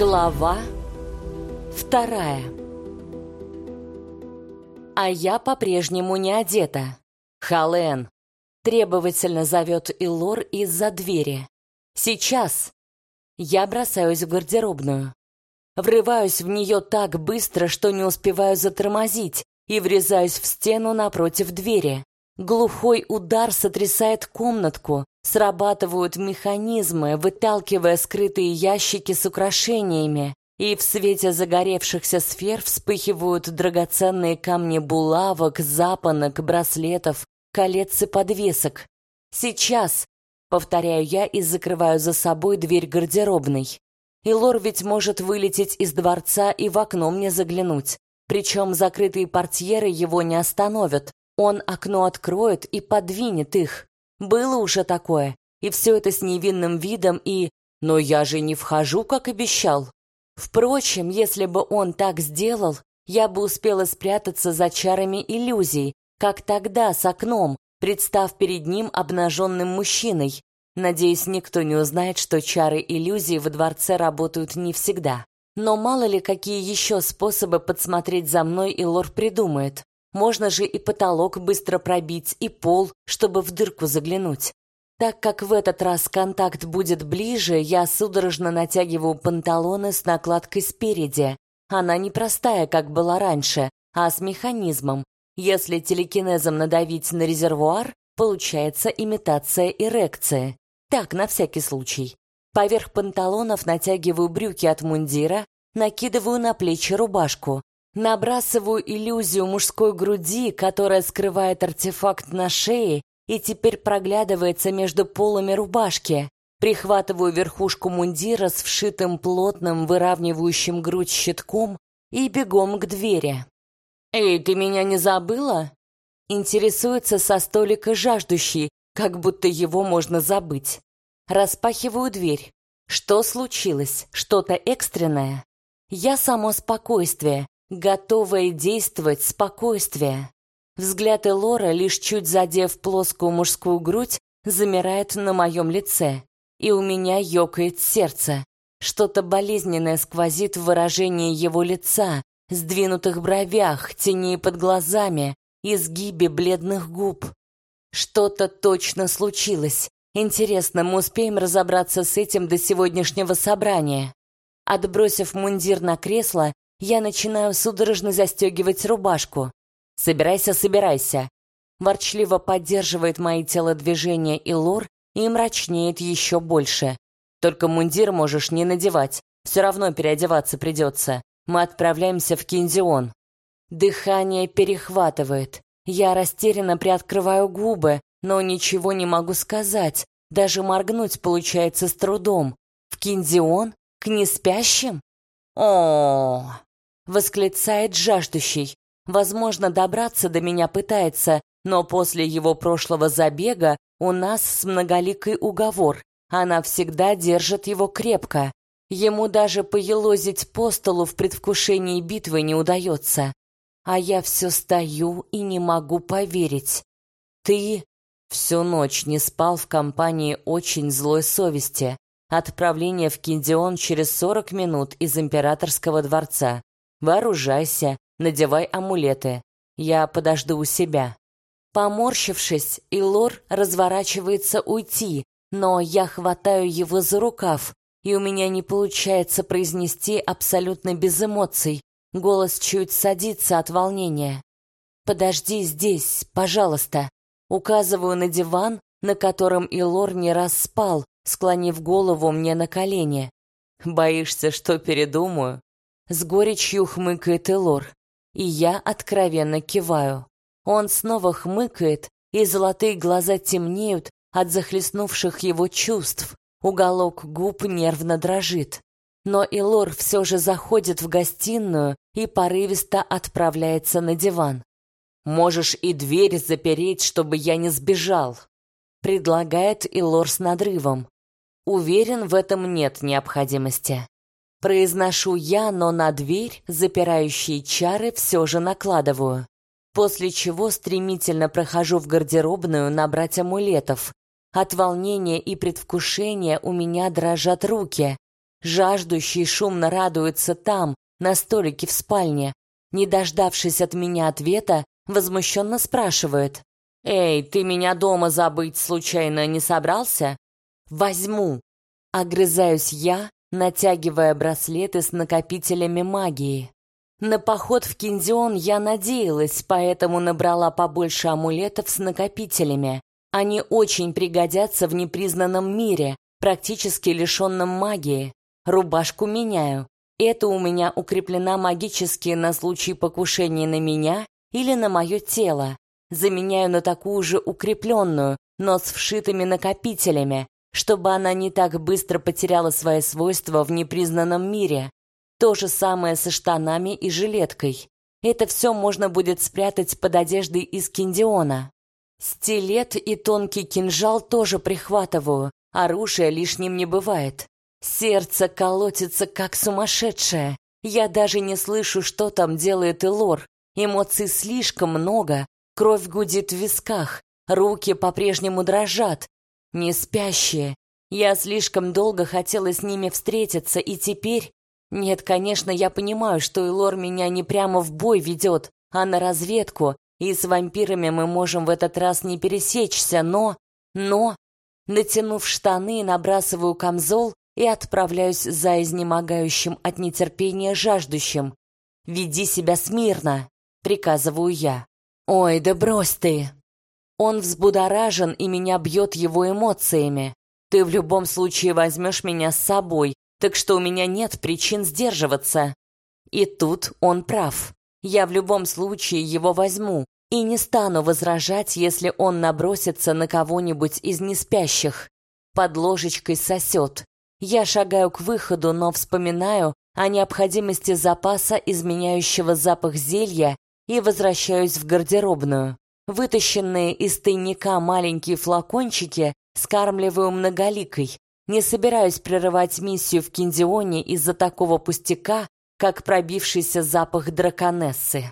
Глава вторая А я по-прежнему не одета. Хален требовательно зовет Илор из-за двери. Сейчас. Я бросаюсь в гардеробную. Врываюсь в нее так быстро, что не успеваю затормозить и врезаюсь в стену напротив двери. Глухой удар сотрясает комнатку, срабатывают механизмы, выталкивая скрытые ящики с украшениями, и в свете загоревшихся сфер вспыхивают драгоценные камни булавок, запонок, браслетов, колец и подвесок. Сейчас, повторяю я и закрываю за собой дверь гардеробной. И Лор ведь может вылететь из дворца и в окно мне заглянуть. Причем закрытые портьеры его не остановят. Он окно откроет и подвинет их. Было уже такое. И все это с невинным видом и... Но я же не вхожу, как обещал. Впрочем, если бы он так сделал, я бы успела спрятаться за чарами иллюзий, как тогда с окном, представ перед ним обнаженным мужчиной. Надеюсь, никто не узнает, что чары иллюзий во дворце работают не всегда. Но мало ли, какие еще способы подсмотреть за мной и лор придумает. Можно же и потолок быстро пробить, и пол, чтобы в дырку заглянуть. Так как в этот раз контакт будет ближе, я судорожно натягиваю панталоны с накладкой спереди. Она не простая, как была раньше, а с механизмом. Если телекинезом надавить на резервуар, получается имитация эрекции. Так, на всякий случай. Поверх панталонов натягиваю брюки от мундира, накидываю на плечи рубашку. Набрасываю иллюзию мужской груди, которая скрывает артефакт на шее и теперь проглядывается между полами рубашки. Прихватываю верхушку мундира с вшитым плотным, выравнивающим грудь щитком и бегом к двери. «Эй, ты меня не забыла?» Интересуется со столика жаждущий, как будто его можно забыть. Распахиваю дверь. Что случилось? Что-то экстренное? Я само спокойствие, готовое действовать спокойствие. Взгляд Элора, лишь чуть задев плоскую мужскую грудь, замирает на моем лице, и у меня ёкает сердце. Что-то болезненное сквозит в выражении его лица, сдвинутых бровях, теней под глазами, изгибе бледных губ. Что-то точно случилось. Интересно, мы успеем разобраться с этим до сегодняшнего собрания? Отбросив мундир на кресло, я начинаю судорожно застегивать рубашку. «Собирайся, собирайся!» Ворчливо поддерживает мои телодвижения и лор и мрачнеет еще больше. «Только мундир можешь не надевать, все равно переодеваться придется. Мы отправляемся в Кинзион». Дыхание перехватывает. Я растерянно приоткрываю губы, но ничего не могу сказать. Даже моргнуть получается с трудом. В Кинзион? К неспящим? О, -о, -о восклицает жаждущий. Возможно, добраться до меня пытается, но после его прошлого забега у нас с многоликой уговор. Она всегда держит его крепко. Ему даже поелозить по столу в предвкушении битвы не удается. А я все стою и не могу поверить. Ты всю ночь не спал в компании очень злой совести. Отправление в Киндион через 40 минут из императорского дворца. Вооружайся, надевай амулеты. Я подожду у себя. Поморщившись, Илор разворачивается уйти, но я хватаю его за рукав, и у меня не получается произнести абсолютно без эмоций. Голос чуть садится от волнения. «Подожди здесь, пожалуйста». Указываю на диван, на котором Илор не раз спал, склонив голову мне на колени. «Боишься, что передумаю?» С горечью хмыкает Элор, и я откровенно киваю. Он снова хмыкает, и золотые глаза темнеют от захлестнувших его чувств. Уголок губ нервно дрожит. Но Илор все же заходит в гостиную и порывисто отправляется на диван. «Можешь и дверь запереть, чтобы я не сбежал», — предлагает Илор с надрывом. Уверен, в этом нет необходимости. Произношу я, но на дверь запирающие чары все же накладываю. После чего стремительно прохожу в гардеробную набрать амулетов. От волнения и предвкушения у меня дрожат руки. Жаждущий шумно радуется там, на столике в спальне. Не дождавшись от меня ответа, возмущенно спрашивает. «Эй, ты меня дома забыть случайно не собрался?» «Возьму!» Огрызаюсь я, натягивая браслеты с накопителями магии. На поход в Киндион я надеялась, поэтому набрала побольше амулетов с накопителями. Они очень пригодятся в непризнанном мире, практически лишенном магии. Рубашку меняю. Это у меня укреплена магически на случай покушения на меня или на мое тело. Заменяю на такую же укрепленную, но с вшитыми накопителями, чтобы она не так быстро потеряла свои свойства в непризнанном мире. То же самое со штанами и жилеткой. Это все можно будет спрятать под одеждой из киндиона. Стилет и тонкий кинжал тоже прихватываю, оружие лишним не бывает. Сердце колотится как сумасшедшее. Я даже не слышу, что там делает Элор. Эмоций слишком много, кровь гудит в висках, руки по-прежнему дрожат. Не спящие. Я слишком долго хотела с ними встретиться, и теперь нет, конечно, я понимаю, что Илор меня не прямо в бой ведет, а на разведку, и с вампирами мы можем в этот раз не пересечься, но... Но... Натянув штаны, набрасываю камзол и отправляюсь за изнемогающим от нетерпения жаждущим. «Веди себя смирно», — приказываю я. «Ой, да брось ты!» Он взбудоражен, и меня бьет его эмоциями. «Ты в любом случае возьмешь меня с собой, так что у меня нет причин сдерживаться. И тут он прав. Я в любом случае его возьму и не стану возражать, если он набросится на кого-нибудь из неспящих. Под ложечкой сосет. Я шагаю к выходу, но вспоминаю о необходимости запаса, изменяющего запах зелья, и возвращаюсь в гардеробную. Вытащенные из тайника маленькие флакончики скармливаю многоликой, не собираюсь прерывать миссию в Киндионе из-за такого пустяка, как пробившийся запах драконессы.